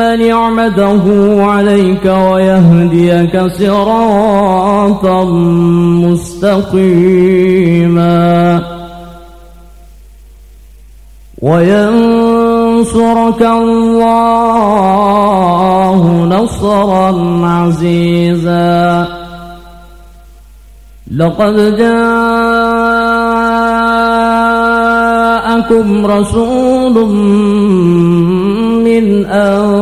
نعمته عليك ويهديك صراطا مستقيما. وينصرك الله نصرا عزيزا. لقد جاءكم رسول من أنفسكم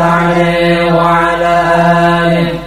عليه وعلى آله.